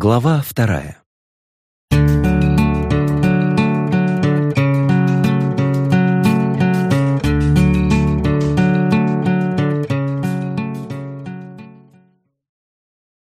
Глава вторая.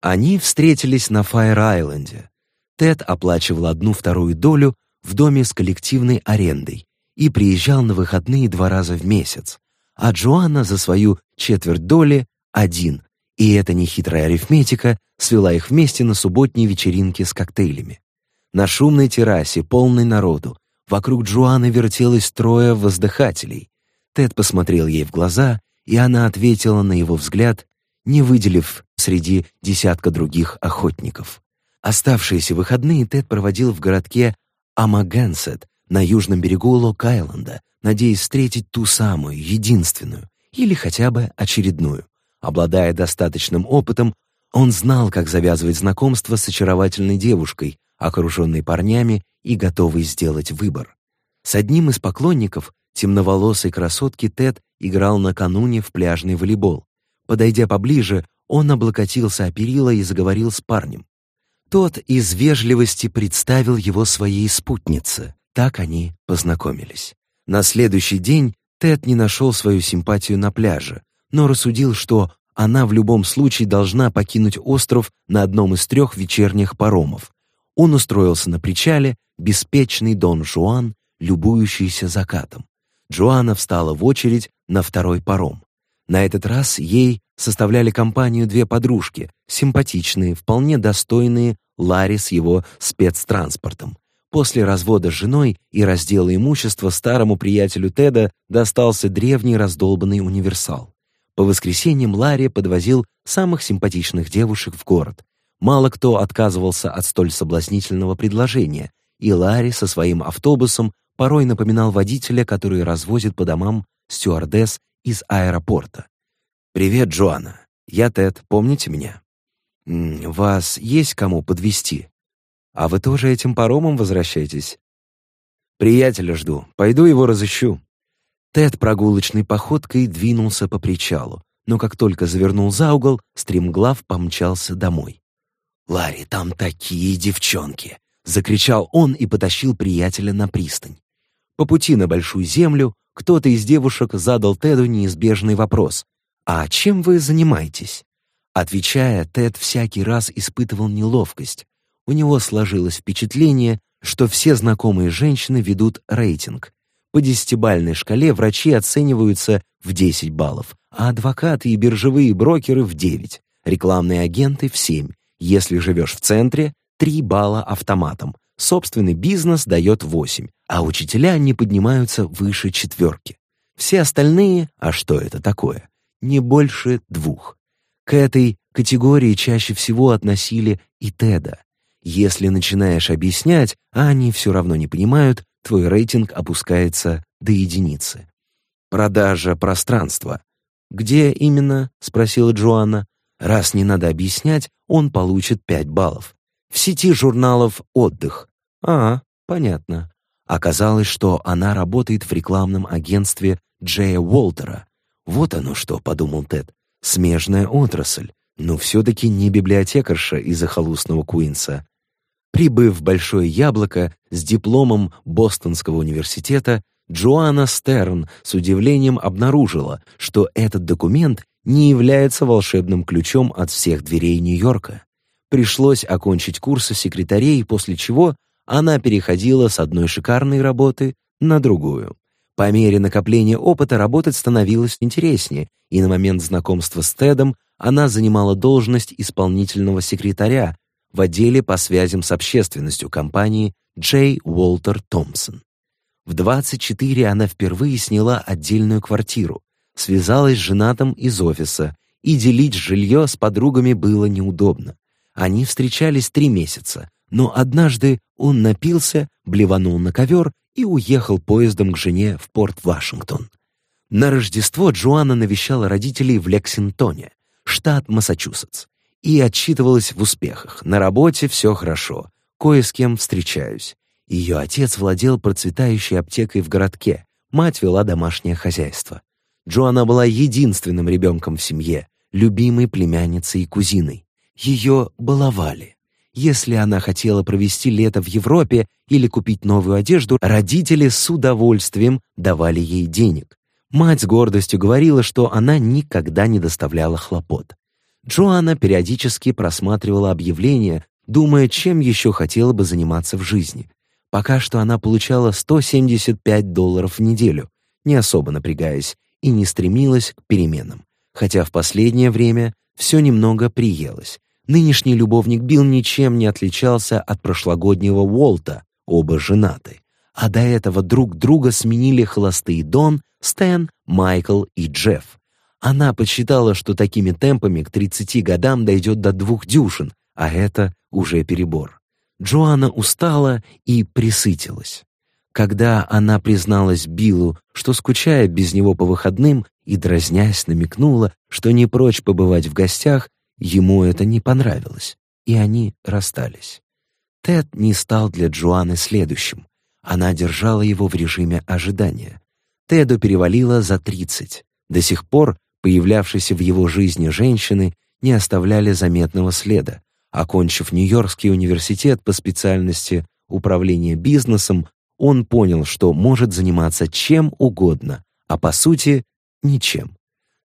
Они встретились на Фаер-Айленде. Тед оплачивал одну-вторую долю в доме с коллективной арендой и приезжал на выходные два раза в месяц, а Джоанна за свою четверть доли один, и эта нехитрая арифметика свела их вместе на субботней вечеринке с коктейлями. На шумной террасе, полной народу, вокруг Джоанны вертелось трое воздыхателей. Тед посмотрел ей в глаза, и она ответила на его взгляд, не выделив среди десятка других охотников. Оставшиеся выходные Тед проводил в городке Амагансет на южном берегу Лок-Айленда, надеясь встретить ту самую, единственную, или хотя бы очередную. Обладая достаточным опытом, он знал, как завязывать знакомство с очаровательной девушкой, окруженной парнями и готовой сделать выбор. С одним из поклонников, темноволосой красотки Тед играл накануне в пляжный волейбол. Подойдя поближе, он облокотился о перила и заговорил с парнем. Тот из вежливости представил его своей спутнице. Так они познакомились. На следующий день Тед не нашел свою симпатию на пляже, но рассудил, что она в любом случае должна покинуть остров на одном из трех вечерних паромов. Он устроился на причале, беспечный Дон Жуан, любующийся закатом. Джоанна встала в очередь на второй паром. На этот раз ей составляли компанию две подружки, симпатичные, вполне достойные Ларри с его спецтранспортом. После развода с женой и раздела имущества старому приятелю Теда достался древний раздолбанный универсал. По воскресеньям Ларри подвозил самых симпатичных девушек в город. Мало кто отказывался от столь соблазнительного предложения, и Ларри со своим автобусом порой напоминал водителя, который развозит по домам стюардесс из аэропорта. «Привет, Джоанна. Я Тед. Помните меня?» «Вас есть кому подвести? А вы тоже этим паромом возвращаетесь?» «Приятеля жду. Пойду его разыщу». Тед прогулочной походкой двинулся по причалу, но как только завернул за угол, стремглав помчался домой. «Ларри, там такие девчонки!» — закричал он и потащил приятеля на пристань. По пути на Большую Землю кто-то из девушек задал Теду неизбежный вопрос. «А чем вы занимаетесь?» Отвечая, Тед всякий раз испытывал неловкость. У него сложилось впечатление, что все знакомые женщины ведут рейтинг. По десятибальной шкале врачи оцениваются в 10 баллов, а адвокаты и биржевые брокеры в 9, рекламные агенты в 7. Если живешь в центре, 3 балла автоматом. Собственный бизнес дает 8, а учителя не поднимаются выше четверки. Все остальные, а что это такое? Не больше двух. К этой категории чаще всего относили и Теда. Если начинаешь объяснять, а они все равно не понимают, твой рейтинг опускается до единицы. Продажа пространства. «Где именно?» — спросила Джоанна. «Раз не надо объяснять, он получит 5 баллов. В сети журналов «Отдых». А, понятно. Оказалось, что она работает в рекламном агентстве Джея Уолтера. Вот оно что, подумал Тед. Смежная отрасль. Но все-таки не библиотекарша из захолустного Куинса. Прибыв в Большое Яблоко с дипломом Бостонского университета, Джоанна Стерн с удивлением обнаружила, что этот документ не является волшебным ключом от всех дверей Нью-Йорка. Пришлось окончить курсы секретарей, после чего она переходила с одной шикарной работы на другую. По мере накопления опыта работать становилось интереснее, и на момент знакомства с Тедом она занимала должность исполнительного секретаря в отделе по связям с общественностью компании Джей Уолтер Томпсон. В 24 она впервые сняла отдельную квартиру, связалась с женатым из офиса, и делить жилье с подругами было неудобно. Они встречались три месяца, но однажды он напился, блеванул на ковер и уехал поездом к жене в порт Вашингтон. На Рождество Джоанна навещала родителей в Лексингтоне, штат Массачусетс и отчитывалась в успехах. На работе все хорошо, кое с кем встречаюсь. Ее отец владел процветающей аптекой в городке, мать вела домашнее хозяйство. Джоанна была единственным ребенком в семье, любимой племянницей и кузиной. Ее баловали. Если она хотела провести лето в Европе или купить новую одежду, родители с удовольствием давали ей денег. Мать с гордостью говорила, что она никогда не доставляла хлопот. Джоанна периодически просматривала объявления, думая, чем еще хотела бы заниматься в жизни. Пока что она получала 175 долларов в неделю, не особо напрягаясь, и не стремилась к переменам. Хотя в последнее время все немного приелось. Нынешний любовник Билл ничем не отличался от прошлогоднего Уолта, оба женаты. А до этого друг друга сменили холостые Дон, Стэн, Майкл и Джефф. Она подсчитала, что такими темпами к 30 годам дойдет до двух дюжин, а это уже перебор. Джоанна устала и присытилась. Когда она призналась Биллу, что скучает без него по выходным, и, дразнясь, намекнула, что не прочь побывать в гостях, ему это не понравилось, и они расстались. Тед не стал для Джоанны следующим. Она держала его в режиме ожидания. Теду перевалило за тридцать. До сих пор появлявшиеся в его жизни женщины не оставляли заметного следа. Окончив Нью-Йоркский университет по специальности управления бизнесом, он понял, что может заниматься чем угодно, а по сути — ничем.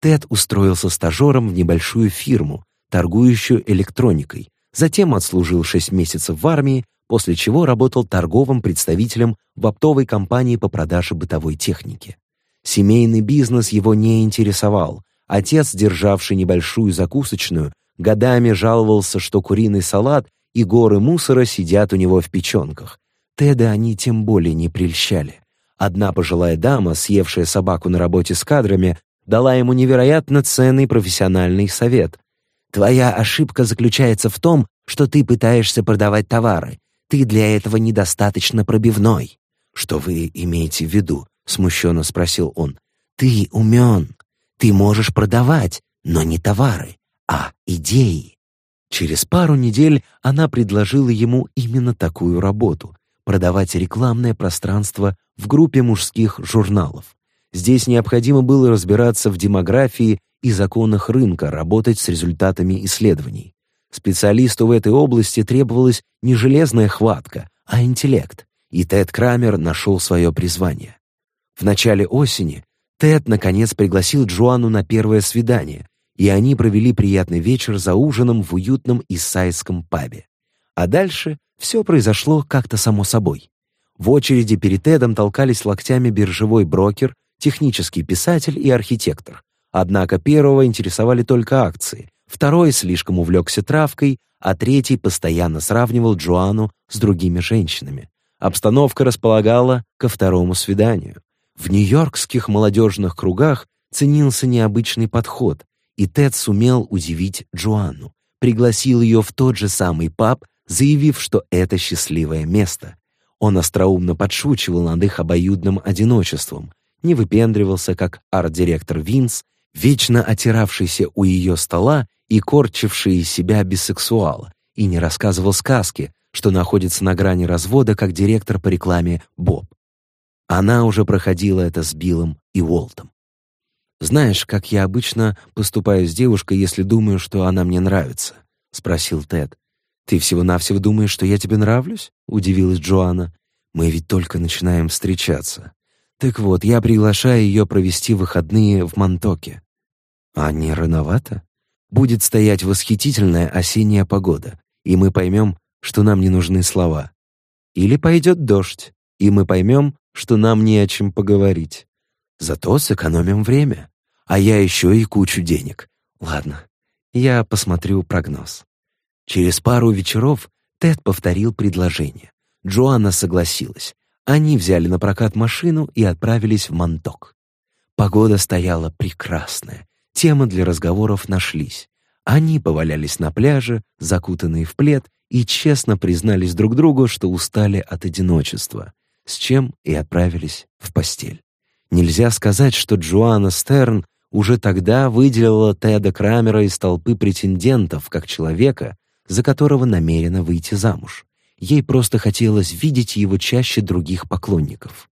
Тед устроился стажером в небольшую фирму, торгующую электроникой, затем отслужил шесть месяцев в армии, после чего работал торговым представителем в оптовой компании по продаже бытовой техники. Семейный бизнес его не интересовал. Отец, державший небольшую закусочную, годами жаловался, что куриный салат и горы мусора сидят у него в печенках. Теда они тем более не прельщали. Одна пожилая дама, съевшая собаку на работе с кадрами, дала ему невероятно ценный профессиональный совет. «Твоя ошибка заключается в том, что ты пытаешься продавать товары. Ты для этого недостаточно пробивной». «Что вы имеете в виду?» — смущенно спросил он. «Ты умен. Ты можешь продавать, но не товары, а идеи». Через пару недель она предложила ему именно такую работу — продавать рекламное пространство в группе мужских журналов. Здесь необходимо было разбираться в демографии и законах рынка, работать с результатами исследований. Специалисту в этой области требовалась не железная хватка, а интеллект, и Тед Крамер нашел свое призвание. В начале осени Тед наконец пригласил Джоанну на первое свидание, и они провели приятный вечер за ужином в уютном иссайском пабе. А дальше все произошло как-то само собой. В очереди перед Тедом толкались локтями биржевой брокер, технический писатель и архитектор. Однако первого интересовали только акции, второй слишком увлекся травкой, а третий постоянно сравнивал Джоанну с другими женщинами. Обстановка располагала ко второму свиданию. В нью-йоркских молодежных кругах ценился необычный подход, и Тед сумел удивить Джоанну. Пригласил ее в тот же самый паб, заявив, что это счастливое место. Он остроумно подшучивал над их обоюдным одиночеством, не выпендривался, как арт-директор Винс, вечно отиравшийся у ее стола и корчивший из себя бисексуала, и не рассказывал сказки, что находится на грани развода, как директор по рекламе Боб. Она уже проходила это с Биллом и Уолтом. «Знаешь, как я обычно поступаю с девушкой, если думаю, что она мне нравится?» — спросил Тед. «Ты всего-навсего думаешь, что я тебе нравлюсь?» — удивилась Джоанна. «Мы ведь только начинаем встречаться. Так вот, я приглашаю ее провести выходные в Монтоке. А не рановато? Будет стоять восхитительная осенняя погода, и мы поймем, что нам не нужны слова. Или пойдет дождь, и мы поймем, что нам не о чем поговорить. Зато сэкономим время. А я еще и кучу денег. Ладно, я посмотрю прогноз. Через пару вечеров Тед повторил предложение. Джоанна согласилась. Они взяли на прокат машину и отправились в Монток. Погода стояла прекрасная, темы для разговоров нашлись. Они повалялись на пляже, закутанные в плед, и честно признались друг другу, что устали от одиночества с чем и отправились в постель. Нельзя сказать, что Джоанна Стерн уже тогда выделила Теда Крамера из толпы претендентов как человека, за которого намерена выйти замуж. Ей просто хотелось видеть его чаще других поклонников.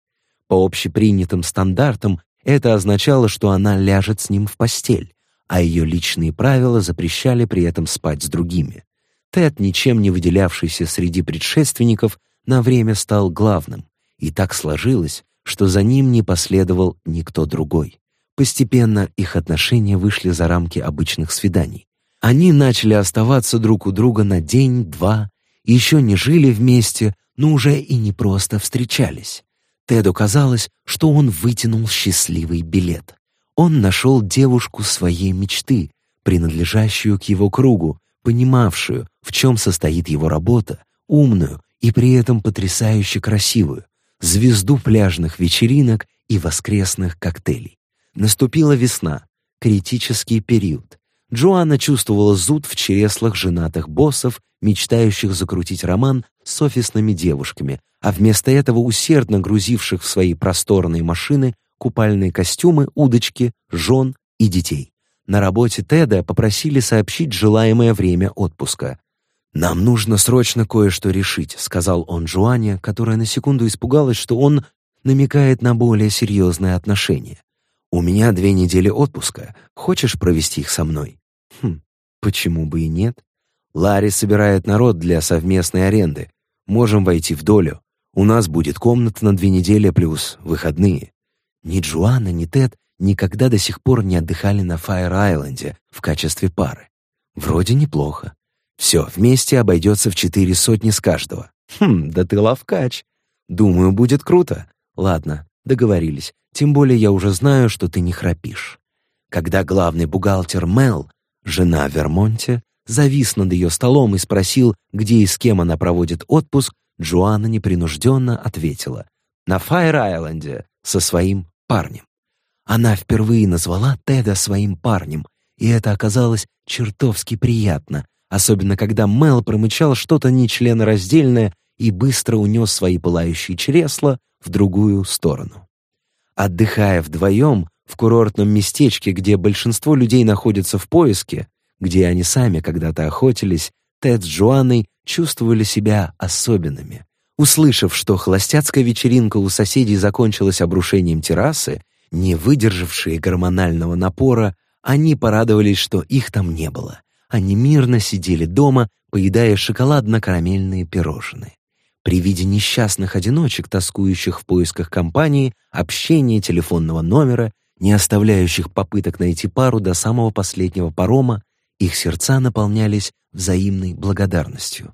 По общепринятым стандартам это означало, что она ляжет с ним в постель, а ее личные правила запрещали при этом спать с другими. Тед, ничем не выделявшийся среди предшественников, на время стал главным, и так сложилось, что за ним не последовал никто другой. Постепенно их отношения вышли за рамки обычных свиданий. Они начали оставаться друг у друга на день-два, еще не жили вместе, но уже и не просто встречались. Теду казалось, что он вытянул счастливый билет. Он нашел девушку своей мечты, принадлежащую к его кругу, понимавшую, в чем состоит его работа, умную и при этом потрясающе красивую, звезду пляжных вечеринок и воскресных коктейлей. Наступила весна, критический период. Джоанна чувствовала зуд в чреслах женатых боссов, мечтающих закрутить роман с офисными девушками, а вместо этого усердно грузивших в свои просторные машины купальные костюмы, удочки, жен и детей. На работе Теда попросили сообщить желаемое время отпуска. «Нам нужно срочно кое-что решить», — сказал он Джоанне, которая на секунду испугалась, что он намекает на более серьезные отношения. «У меня две недели отпуска. Хочешь провести их со мной?» «Хм, почему бы и нет?» «Ларри собирает народ для совместной аренды. Можем войти в долю. У нас будет комната на две недели плюс выходные». Ни Джоанна, ни Тед никогда до сих пор не отдыхали на Фаер-Айленде в качестве пары. Вроде неплохо. Все, вместе обойдется в четыре сотни с каждого. Хм, да ты ловкач. Думаю, будет круто. Ладно, договорились. Тем более я уже знаю, что ты не храпишь. Когда главный бухгалтер Мел, жена в Вермонте, завис над ее столом и спросил, где и с кем она проводит отпуск, Джоанна непринужденно ответила. На Файр-Айленде со своим парнем. Она впервые назвала Теда своим парнем, и это оказалось чертовски приятно, особенно когда Мел промычал что-то нечленораздельное и быстро унес свои пылающие чресла в другую сторону. Отдыхая вдвоем в курортном местечке, где большинство людей находятся в поиске, где они сами когда-то охотились, Тед с Джоанной чувствовали себя особенными. Услышав, что холостяцкая вечеринка у соседей закончилась обрушением террасы, не выдержавшие гормонального напора, они порадовались, что их там не было. Они мирно сидели дома, поедая шоколадно-карамельные пирожные. При виде несчастных одиночек, тоскующих в поисках компании, общения, телефонного номера, не оставляющих попыток найти пару до самого последнего парома, их сердца наполнялись взаимной благодарностью.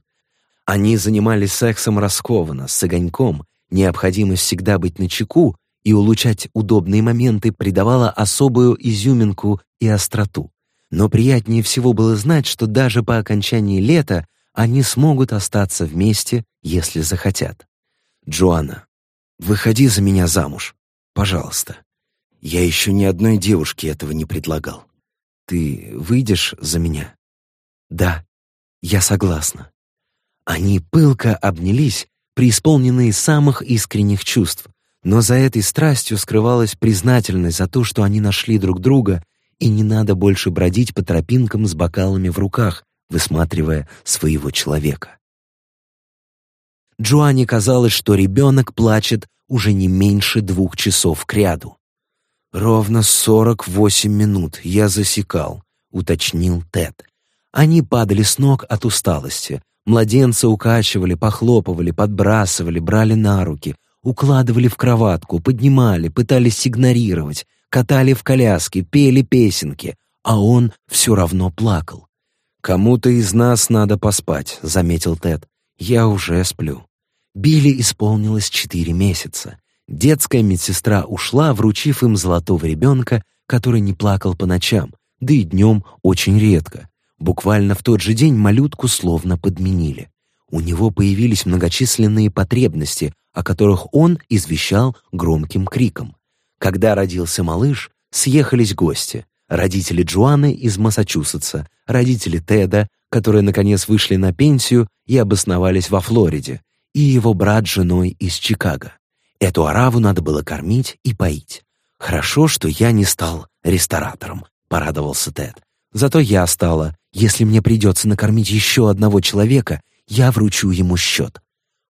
Они занимались сексом раскованно, с огоньком, необходимость всегда быть начеку и улучшать удобные моменты придавала особую изюминку и остроту. Но приятнее всего было знать, что даже по окончании лета они смогут остаться вместе, если захотят. «Джоанна, выходи за меня замуж, пожалуйста. Я еще ни одной девушке этого не предлагал. Ты выйдешь за меня?» «Да, я согласна». Они пылко обнялись, преисполненные самых искренних чувств, но за этой страстью скрывалась признательность за то, что они нашли друг друга и не надо больше бродить по тропинкам с бокалами в руках, высматривая своего человека. Джоанне казалось, что ребенок плачет уже не меньше двух часов кряду. «Ровно сорок восемь минут я засекал», — уточнил Тед. Они падали с ног от усталости. Младенца укачивали, похлопывали, подбрасывали, брали на руки, укладывали в кроватку, поднимали, пытались игнорировать, катали в коляске, пели песенки, а он все равно плакал. «Кому-то из нас надо поспать», — заметил Тед. «Я уже сплю». Билли исполнилось четыре месяца. Детская медсестра ушла, вручив им золотого ребенка, который не плакал по ночам, да и днем очень редко. Буквально в тот же день малютку словно подменили. У него появились многочисленные потребности, о которых он извещал громким криком. Когда родился малыш, съехались гости. Родители Джоанны из Массачусетса, родители Теда, которые наконец вышли на пенсию и обосновались во Флориде, и его брат с женой из Чикаго. Эту ораву надо было кормить и поить. «Хорошо, что я не стал ресторатором», — порадовался Тед. «Зато я стала. Если мне придется накормить еще одного человека, я вручу ему счет».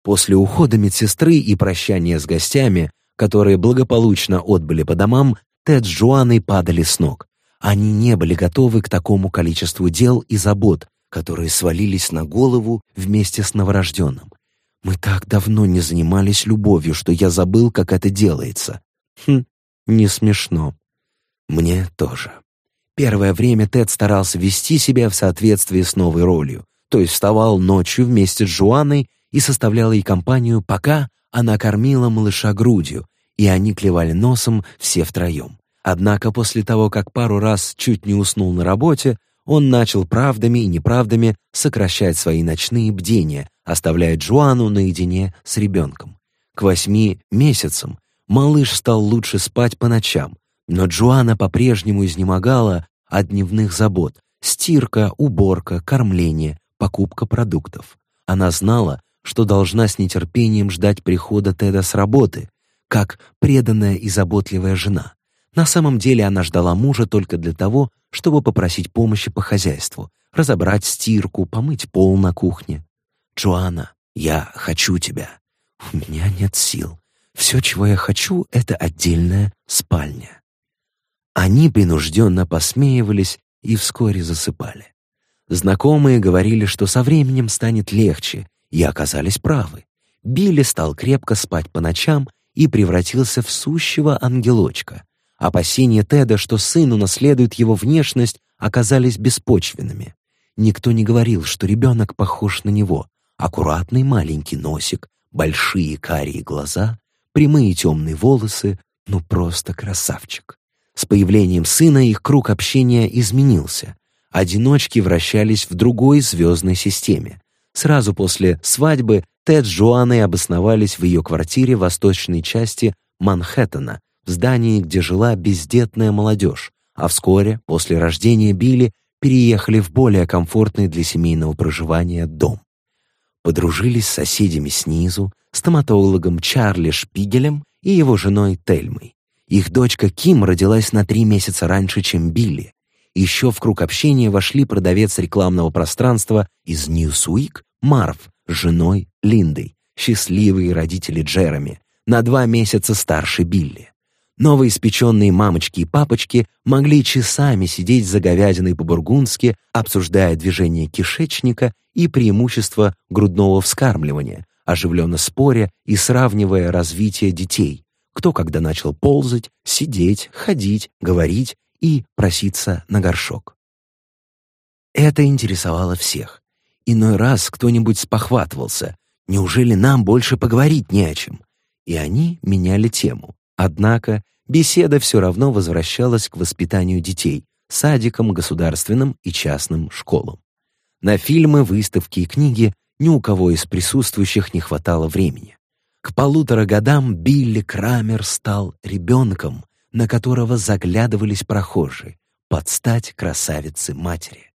После ухода медсестры и прощания с гостями которые благополучно отбыли по домам, Тед с Джоанной падали с ног. Они не были готовы к такому количеству дел и забот, которые свалились на голову вместе с новорожденным. Мы так давно не занимались любовью, что я забыл, как это делается. Хм, не смешно. Мне тоже. Первое время Тед старался вести себя в соответствии с новой ролью, то есть вставал ночью вместе с Жуаной и составлял ей компанию, пока она кормила малыша грудью, и они клевали носом все втроем. Однако после того, как пару раз чуть не уснул на работе, он начал правдами и неправдами сокращать свои ночные бдения, оставляя Джоанну наедине с ребенком. К восьми месяцам малыш стал лучше спать по ночам, но Джоанна по-прежнему изнемогала от дневных забот — стирка, уборка, кормление, покупка продуктов. Она знала, что должна с нетерпением ждать прихода Теда с работы, как преданная и заботливая жена. На самом деле она ждала мужа только для того, чтобы попросить помощи по хозяйству, разобрать стирку, помыть пол на кухне. «Джоанна, я хочу тебя. У меня нет сил. Все, чего я хочу, — это отдельная спальня». Они принужденно посмеивались и вскоре засыпали. Знакомые говорили, что со временем станет легче, и оказались правы. Билли стал крепко спать по ночам и превратился в сущего ангелочка. Опасения Теда, что сын унаследует его внешность, оказались беспочвенными. Никто не говорил, что ребенок похож на него, аккуратный маленький носик, большие карие глаза, прямые темные волосы, ну просто красавчик. С появлением сына их круг общения изменился. Одиночки вращались в другой звездной системе. Сразу после свадьбы Тед с Джоанной обосновались в ее квартире в восточной части Манхэттена, в здании, где жила бездетная молодежь, а вскоре, после рождения Билли, переехали в более комфортный для семейного проживания дом подружились с соседями снизу, стоматологом Чарли Шпигелем и его женой Тельмой. Их дочка Ким родилась на три месяца раньше, чем Билли. Еще в круг общения вошли продавец рекламного пространства из Ньюсуик Марв с женой Линдой, счастливые родители Джереми, на два месяца старше Билли. Новоиспеченные мамочки и папочки могли часами сидеть за говядиной по-бургундски, обсуждая движение кишечника и преимущества грудного вскармливания, оживленно споря и сравнивая развитие детей, кто когда начал ползать, сидеть, ходить, говорить и проситься на горшок. Это интересовало всех. Иной раз кто-нибудь спохватывался, неужели нам больше поговорить не о чем? И они меняли тему. Однако беседа все равно возвращалась к воспитанию детей, садикам, государственным и частным школам. На фильмы, выставки и книги ни у кого из присутствующих не хватало времени. К полутора годам Билли Крамер стал ребенком, на которого заглядывались прохожие, под стать красавице матери.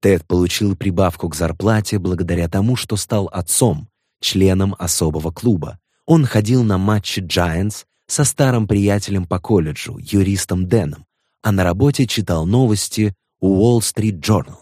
Тед получил прибавку к зарплате благодаря тому, что стал отцом, членом особого клуба. Он ходил на матчи Giants, со старым приятелем по колледжу, юристом Дэном, а на работе читал новости у Wall Street Journal.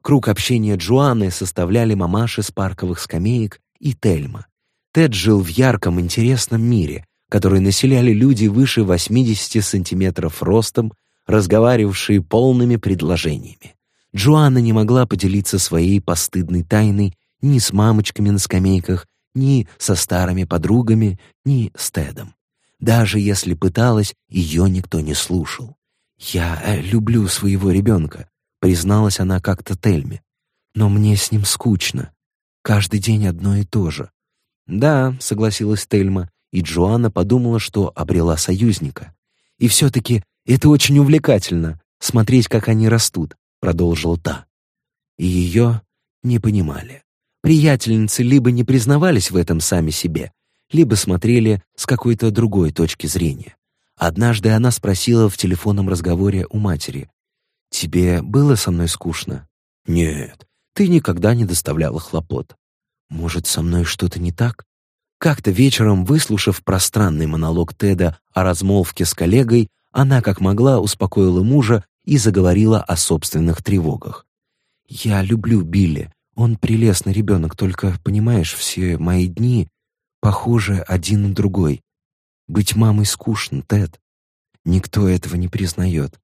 Круг общения Джоанны составляли мамаши с парковых скамеек и Тельма. Тед жил в ярком, интересном мире, который населяли люди выше 80 сантиметров ростом, разговаривавшие полными предложениями. Джоанна не могла поделиться своей постыдной тайной ни с мамочками на скамейках, ни со старыми подругами, ни с Тедом. Даже если пыталась, ее никто не слушал. «Я э, люблю своего ребенка», — призналась она как-то Тельме. «Но мне с ним скучно. Каждый день одно и то же». «Да», — согласилась Тельма, и Джоанна подумала, что обрела союзника. «И все-таки это очень увлекательно, смотреть, как они растут», — продолжила та. И ее не понимали. Приятельницы либо не признавались в этом сами себе, либо смотрели с какой-то другой точки зрения. Однажды она спросила в телефонном разговоре у матери, «Тебе было со мной скучно?» «Нет, ты никогда не доставляла хлопот». «Может, со мной что-то не так?» Как-то вечером, выслушав пространный монолог Теда о размолвке с коллегой, она, как могла, успокоила мужа и заговорила о собственных тревогах. «Я люблю Билли. Он прелестный ребенок, только, понимаешь, все мои дни похожи один на другой. Быть мамой скучно, Тед. Никто этого не признает.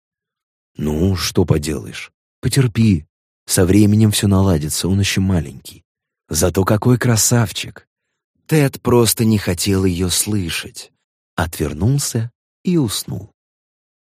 Ну, что поделаешь. Потерпи. Со временем все наладится, он еще маленький. Зато какой красавчик! Тед просто не хотел ее слышать. Отвернулся и уснул.